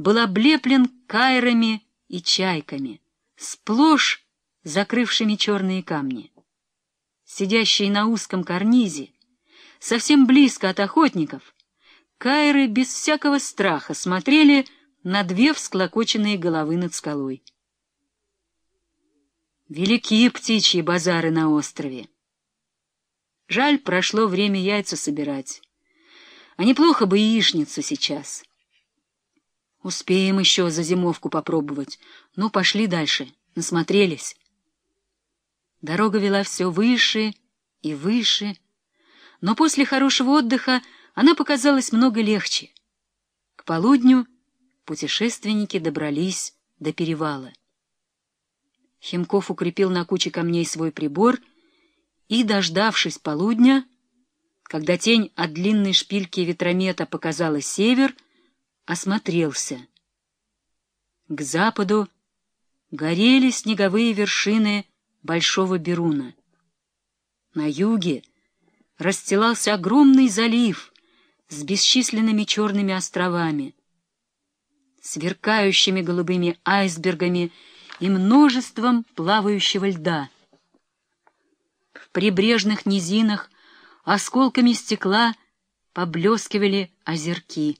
был облеплен кайрами и чайками, сплошь закрывшими черные камни. Сидящие на узком карнизе, совсем близко от охотников, кайры без всякого страха смотрели на две всклокоченные головы над скалой. Великие птичьи базары на острове. Жаль, прошло время яйца собирать. А неплохо бы яичницу сейчас. Успеем еще за зимовку попробовать. Ну, пошли дальше. Насмотрелись. Дорога вела все выше и выше, но после хорошего отдыха она показалась много легче. К полудню путешественники добрались до перевала. Химков укрепил на куче камней свой прибор и, дождавшись полудня, когда тень от длинной шпильки ветромета показала север, осмотрелся. К западу горели снеговые вершины Большого Беруна. На юге расстилался огромный залив с бесчисленными черными островами, сверкающими голубыми айсбергами и множеством плавающего льда. В прибрежных низинах осколками стекла поблескивали озерки.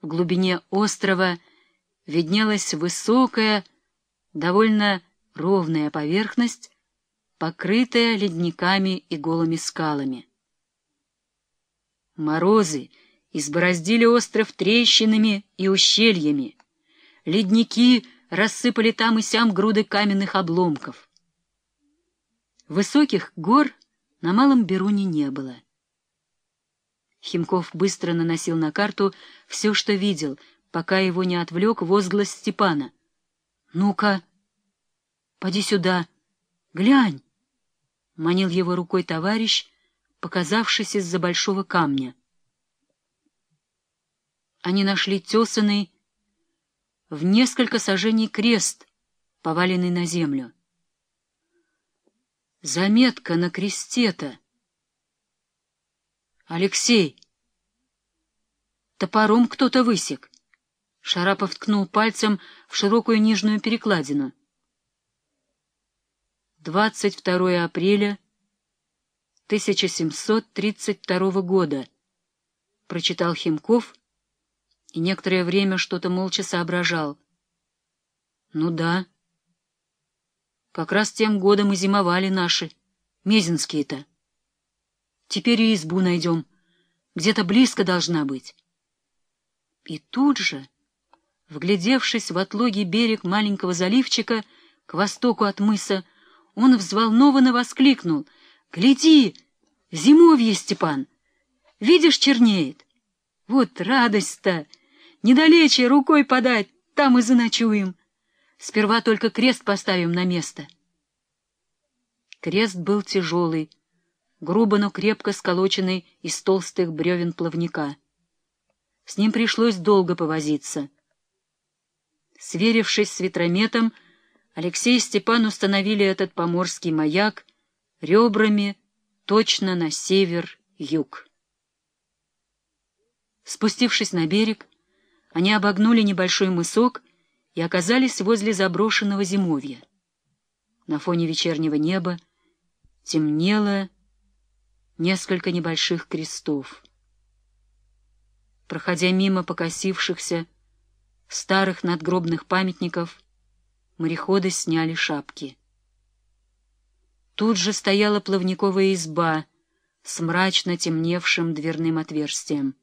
В глубине острова виднелась высокая, довольно ровная поверхность, покрытая ледниками и голыми скалами. Морозы избороздили остров трещинами и ущельями. Ледники рассыпали там и сям груды каменных обломков. Высоких гор на Малом Беруне не было. Химков быстро наносил на карту все, что видел, пока его не отвлек возглас Степана. — Ну-ка, поди сюда, глянь! — манил его рукой товарищ, показавшись из-за большого камня. Они нашли тесанный в несколько сажений крест, поваленный на землю. Заметка на кресте-то. Алексей! Топором кто-то высек. Шарапов ткнул пальцем в широкую нижнюю перекладину. 22 апреля 1732 года, прочитал Химков и некоторое время что-то молча соображал. Ну да. Как раз тем годом и зимовали наши, мезинские-то. Теперь и избу найдем. Где-то близко должна быть. И тут же, вглядевшись в отлогий берег маленького заливчика к востоку от мыса, он взволнованно воскликнул. — Гляди! Зимовье, Степан! Видишь, чернеет. Вот радость-то! Недалече рукой подать, там и заночуем. Сперва только крест поставим на место. Крест был тяжелый, грубо, но крепко сколоченный из толстых бревен плавника. С ним пришлось долго повозиться. Сверившись с ветрометом, Алексей и Степан установили этот поморский маяк ребрами точно на север-юг. Спустившись на берег, они обогнули небольшой мысок и оказались возле заброшенного зимовья. На фоне вечернего неба темнело несколько небольших крестов. Проходя мимо покосившихся старых надгробных памятников, мореходы сняли шапки. Тут же стояла плавниковая изба с мрачно темневшим дверным отверстием.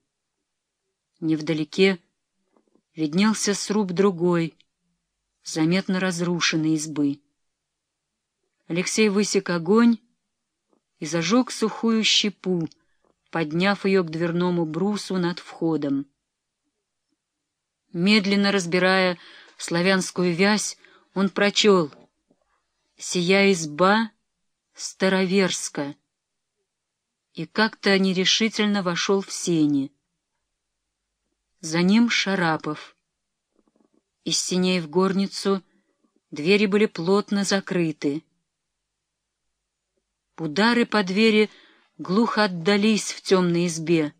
Невдалеке виднелся сруб другой, заметно разрушенной избы. Алексей высек огонь и зажег сухую щепу, подняв ее к дверному брусу над входом. Медленно разбирая славянскую вязь, он прочел «Сия изба староверска» и как-то нерешительно вошел в сени. За ним Шарапов. Из синей в горницу двери были плотно закрыты. Удары по двери глухо отдались в темной избе.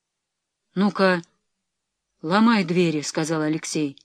— Ну-ка, — Ломай двери, — сказал Алексей.